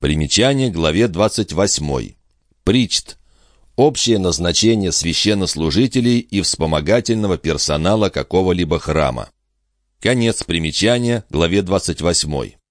Примечание главе 28. Причт. Общее назначение священнослужителей и вспомогательного персонала какого-либо храма. Конец примечания, главе 28.